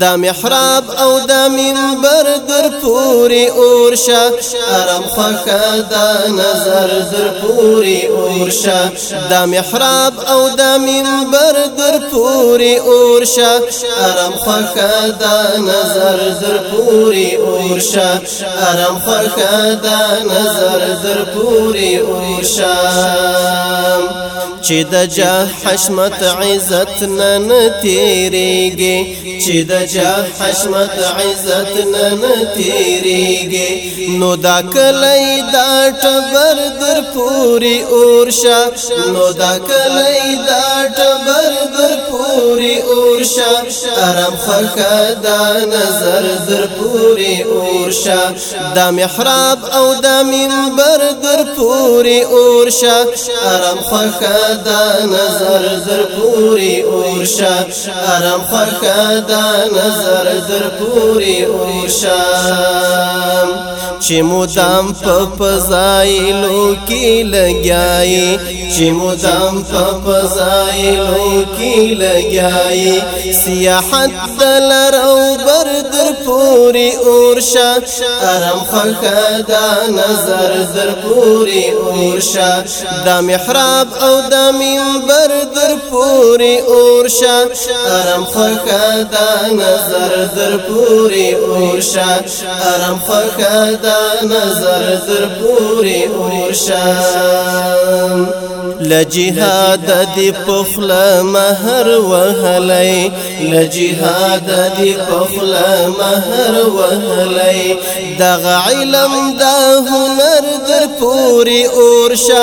دا محراب او دا منبر در پوری اورشا ارم خوکا دا نظر در پوری اورشا دا محراب او دا منبر در پوری اورشا ارم خوکا دا نظر در پوری اورشا ارم خوکا دا نظر در پوری اورشا چې د جاه حشمت عزت نن تیریږي چې د جاه حشمت عزت نن تیریږي نو دا کلی دا ټبر در پوری اورشا نو دا کلی دا اورشا ارم خلق دا نظر در پوری اورشا دا محراب او دا منبر در پوری اورشا ارم خلق دا نظر در پوری اوشا آرام خوخا دا نظر در پوری اوشا چې مودام په پزایلو کې لګیاي چې مودام په پزایلو کې لګیاي سیاحت دلر او بردر پوری اورشا آرام خوخه دا نظر در پوری اورشا دا محراب او دا منبر در پوری اورشا اورشا ارم خکدا نظر در پوری اورشا ارم خکدا نظر در پوری اورشا لجهاد دی پخل مہر وهلی لجهاد دی پخل مہر وهلی دغ علم دا هنر در پوری اورشا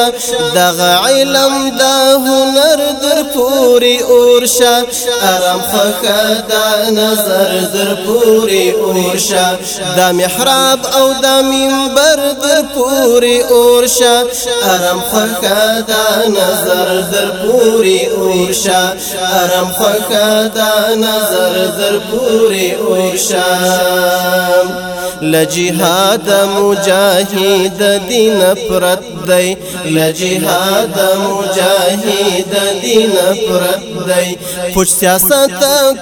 دغ علم دا هنر در پوری اورشا ارم خکا دا نظر در پوری اورشا دا محراب او دا منبر در پوری اورشا ارم خکا دا نظر در پوری اورشا ارم خوکا دا نظر در پوری اورشا لجهاد مجاهد دین پرت دی لجهاد مجاهد دین پرت دی پوچ سیاست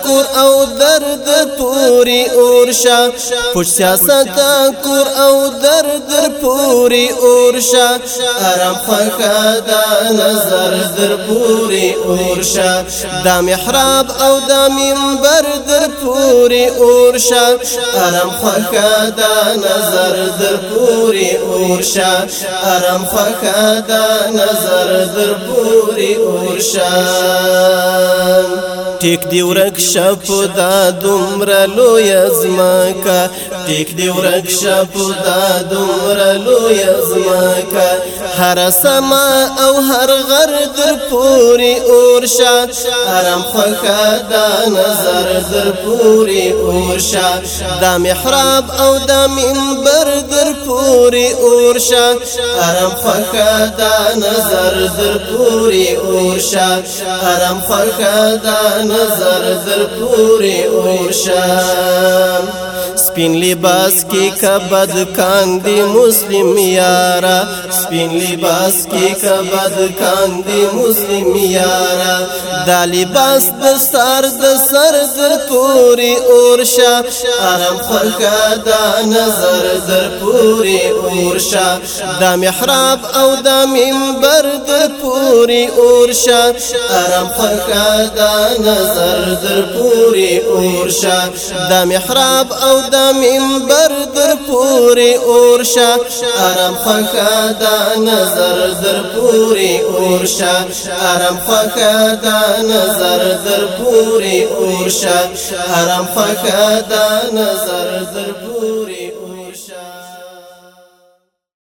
کور او درد پوری اورشا پوچ سیاست کور او درد پوری اورشا ارم فقدا نظر در پوری اورشا دا محراب او دا منبر در پوری اورشا ارم فقدا دا نظر در پوری اورشا ارم خوخا دا نظر در پوری اورشا ټیک دی ورک شپ دا دومره لوی ازماکا ټیک دی ورک شپ دا دومره لوی ازماکا هر سما او هر غر در پوری اورشا حرم خوخه دا نظر در پوری اورشا دا محراب او دا منبر در پوری اورشا حرم خوکا دا نظر در پوری اورشا حرم خوکا دا نظر در پوری اورشا سپین لباس کی کبد کاندی مسلم یارا سپین لباس کی کبد کاندی مسلم یارا دا لباس د سر د سر در پوری اورشا آرام خوکا دا نظر در پوری اورشا دا محراب او دا منبر در پوری اورشا آرام خوکا دا نظر در پوری اورشا دا محراب او دا دا منبر در پوری اورشا آرام خوخا دا نظر در پوری اورشا آرام خوخا دا نظر در پوری اورشا آرام خوخا دا نظر در پوری